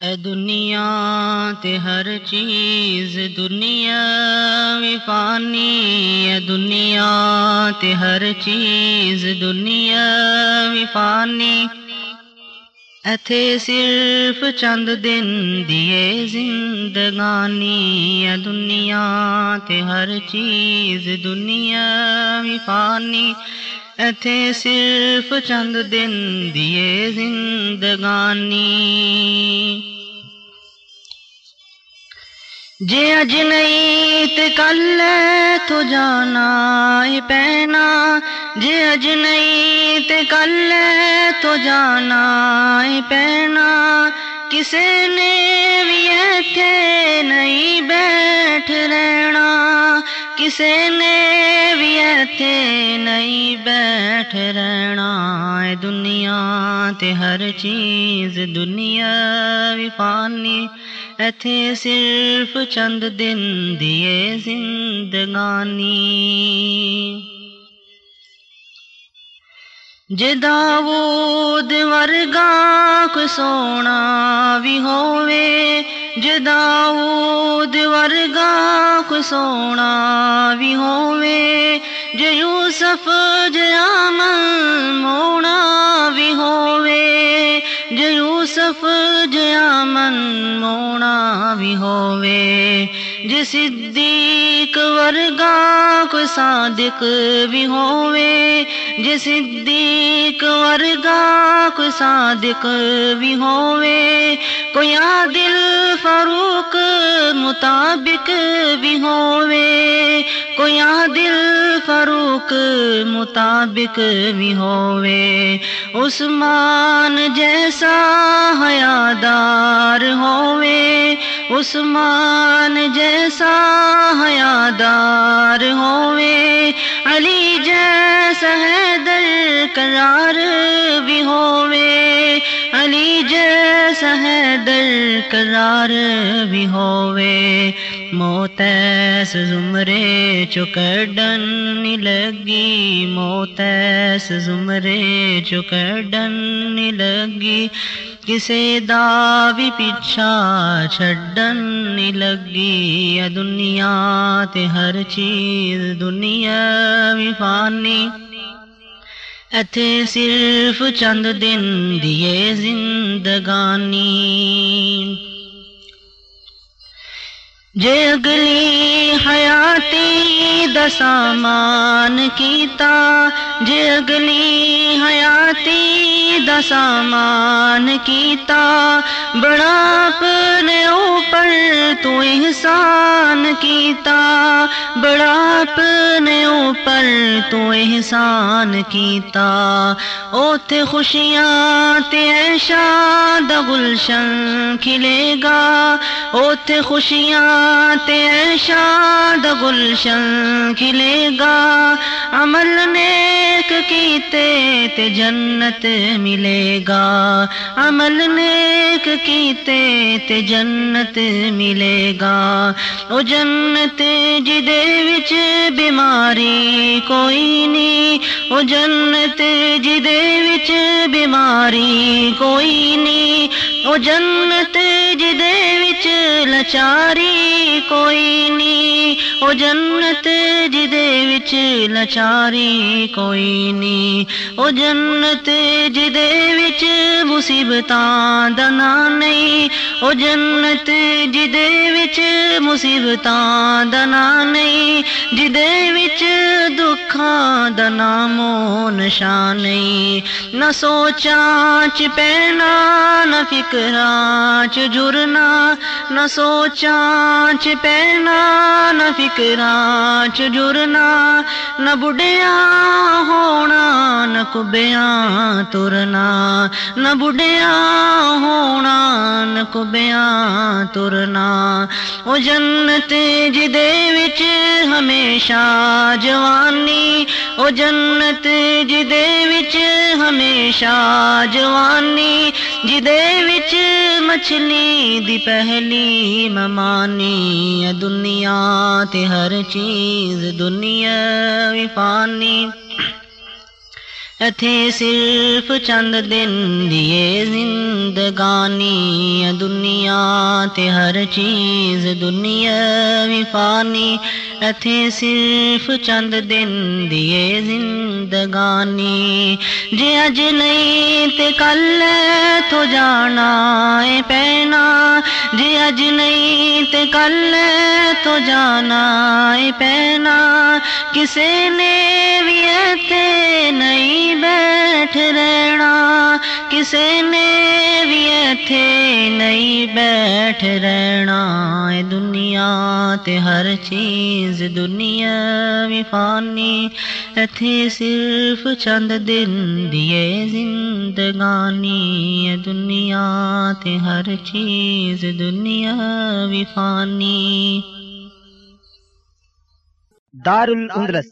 اے دنیا تے ہر چیز دنیا وی فانی، اے دنیا تے ہر چیز دنیا وی فانی۔ ایتھے صرف چند دن دیے زندگانی، اے دنیا تے ہر چیز دنیا وی فانی۔ ایتھے صرف چند دن دیے زندگانی۔ جے اج نہیں تے کل تو جانا ہے پینا جے اج نہیں تے کل تو جانا ہے پینا کسے نے بھی ایتھے نہیں بیٹھ رہنا۔ کسے نے بھی ایتھے نہیں بیٹھ رہنا ہے دنیا تے ہر چیز دنیا بھی فانی ایتھے صرف چند دن دیے زندگانی۔ جے داود ورگا کوئی سونا بھی ہووے جے داود ورگا کوئی سونا بھی ہووے جے یوسف جے آمن مونا بھی ہووے جے یوسف جے آمن مونا بھی ہووے جے صدیق ورگا کوئی صادق بھی ہووے جے صدیق ورگا کوئی صادق بھی ہووے کوئی عادل فاروق مطابق بھی ہووے کوئی عادل فاروق مطابق بھی ہووے عثمان جیسا حیادار ہووے عثمان جیسا حیادار ہووے علی جیسا حیدر قرار بھی ہووے علی جیسا حیدر قرار بھی ہووے موتیس زمرے چکڈن لگی موتیس زمرے چکڈن لگی۔ کسے دا بھی پیچھا چھڈن لگی۔ دنیا تے ہر چیز دنیا بھی فانی۔ ایتھے صرف چند دن دیے زندگانی۔ جے اگلی حیاتی دسامان کیتا۔ جے اگلی حیاتی دسامان کیتا، بڑا اپنے اوپر تو احسان کیتا۔ بڑا اپنے اوپر تو احسان کیتا۔ اوتھے خوشیاں تے عیشاں دا گلشن کھلے گا۔ اوتھے خوشیاں تے شاد گلشن کھلے گا۔ عمل نیک کیتے تے جنت ملے گا۔ عمل نیک کیتے تے جنت ملے گا۔ او جنت جدے وچ بیماری کوئی نہیں۔ او جنت جدے وچ بیماری کوئی نہیں۔ او جنت جدے وچ لچاری کوئی نہیں او جنت جدے وچ لچاری کوئی نہیں او جنت جدے وچ مصیبتاں دا نا نہیں۔ او جنت جدے وچ مصیبتاں دا نا نہیں۔ جدے وچ دکھاں دا نام و نشان نہیں۔ نہ سوچاں چ پینا نہ فکراں چ جرنا، نہ سوچاں چ پینا نہ فکراں چ جرنا، نہ بڑھیاں ہونا، نہ کبیاں ترنا، نہ بڑھیاں ہونا، نہ کبیاں ترنا۔ او جنت جدے وچ ہمیشہ جوانی، او جنت جدے وچ ہمیشہ جوانی۔ وچ مچھلی دی پہلی ممانی دنیا تے ہر چیز دنیا وی فانی اتھے صرف چند دن دیے زندگانی دنیا تے ہر چیز دنیا فانی اتھے صرف چند دن دیے زندگانی۔ جے اج نہیں تے کل تو جانا اے پینا۔ جے اج نہیں تے کل تو جانا اے پینا۔ کسے نے بھی ایتے نہیں بیٹھ رہنا، کسے نے بھی ایتھے نہیں بیٹھ رہنا۔ اے دنیا تے ہر چیز دنیا بھی فانی، ایتھے صرف چند دن دیے زندگانی۔ اے دنیا تے ہر چیز دنیا بھی فانی۔ دار الاندلس